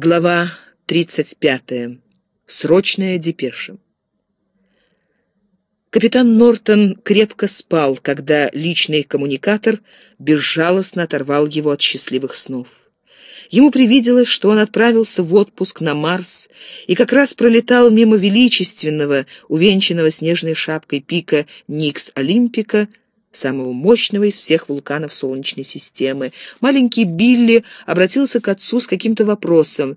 Глава 35. Срочная депеша. Капитан Нортон крепко спал, когда личный коммуникатор безжалостно оторвал его от счастливых снов. Ему привиделось, что он отправился в отпуск на Марс и как раз пролетал мимо величественного, увенчанного снежной шапкой пика Никс-Олимпика, самого мощного из всех вулканов Солнечной системы. Маленький Билли обратился к отцу с каким-то вопросом.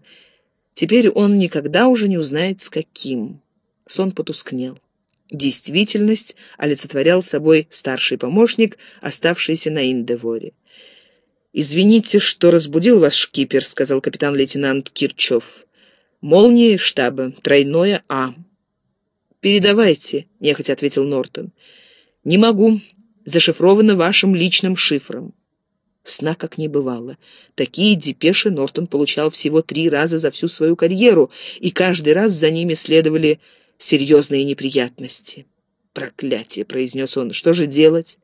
Теперь он никогда уже не узнает, с каким. Сон потускнел. Действительность олицетворял собой старший помощник, оставшийся на Индеворе. «Извините, что разбудил вас шкипер», — сказал капитан-лейтенант Кирчев. «Молнии штаба, тройное А». «Передавайте», — нехотя ответил Нортон. «Не могу зашифровано вашим личным шифром». Сна как не бывало. Такие депеши Нортон получал всего три раза за всю свою карьеру, и каждый раз за ними следовали серьезные неприятности. «Проклятие!» — произнес он. «Что же делать?»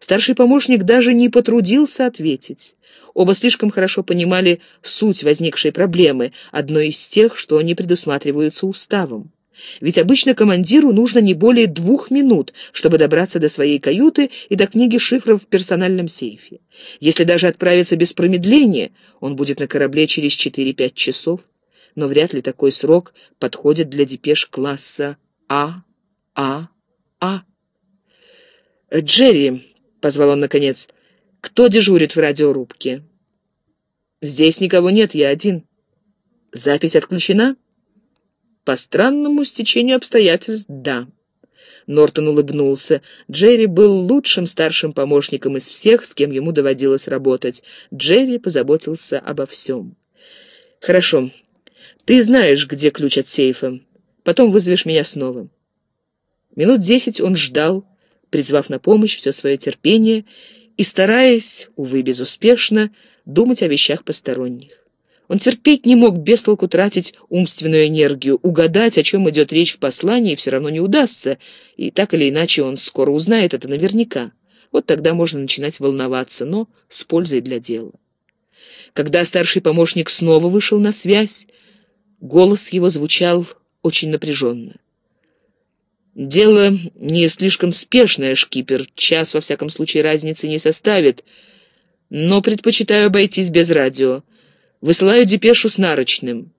Старший помощник даже не потрудился ответить. Оба слишком хорошо понимали суть возникшей проблемы, одной из тех, что не предусматриваются уставом. Ведь обычно командиру нужно не более двух минут, чтобы добраться до своей каюты и до книги шифров в персональном сейфе. Если даже отправиться без промедления, он будет на корабле через 4-5 часов. Но вряд ли такой срок подходит для депеш класса А, А, А. «Джерри», — позвал он наконец, — «кто дежурит в радиорубке?» «Здесь никого нет, я один». «Запись отключена?» По странному стечению обстоятельств, да. Нортон улыбнулся. Джерри был лучшим старшим помощником из всех, с кем ему доводилось работать. Джерри позаботился обо всем. «Хорошо. Ты знаешь, где ключ от сейфа. Потом вызовешь меня снова». Минут десять он ждал, призвав на помощь все свое терпение и стараясь, увы, безуспешно, думать о вещах посторонних. Он терпеть не мог без толку тратить умственную энергию. Угадать, о чем идет речь в послании, все равно не удастся, и так или иначе он скоро узнает это наверняка. Вот тогда можно начинать волноваться, но с пользой для дела. Когда старший помощник снова вышел на связь, голос его звучал очень напряженно. «Дело не слишком спешное, шкипер, час, во всяком случае, разницы не составит, но предпочитаю обойтись без радио. Высылаю депешу с нарочным».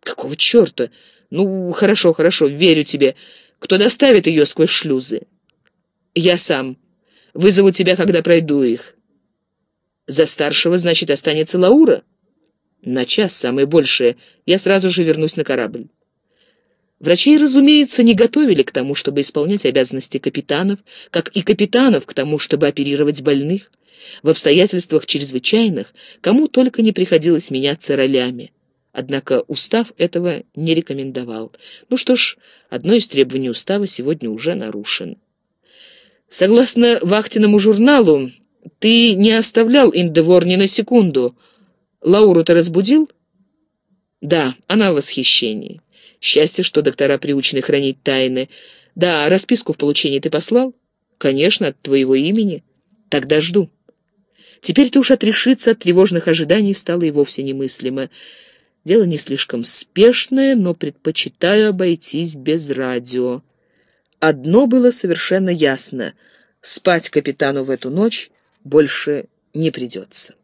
«Какого черта? Ну, хорошо, хорошо, верю тебе. Кто доставит ее сквозь шлюзы?» «Я сам. Вызову тебя, когда пройду их». «За старшего, значит, останется Лаура?» «На час, самое большее. Я сразу же вернусь на корабль». Врачей, разумеется, не готовили к тому, чтобы исполнять обязанности капитанов, как и капитанов к тому, чтобы оперировать больных. В обстоятельствах чрезвычайных кому только не приходилось меняться ролями. Однако устав этого не рекомендовал. Ну что ж, одно из требований устава сегодня уже нарушено. Согласно вахтенному журналу, ты не оставлял Индевор ни на секунду. Лауру ты разбудил? Да, она в восхищении. Счастье, что доктора приучены хранить тайны. Да, расписку в получении ты послал? Конечно, от твоего имени. Тогда жду. Теперь-то уж отрешиться от тревожных ожиданий стало и вовсе немыслимо. Дело не слишком спешное, но предпочитаю обойтись без радио. Одно было совершенно ясно — спать капитану в эту ночь больше не придется.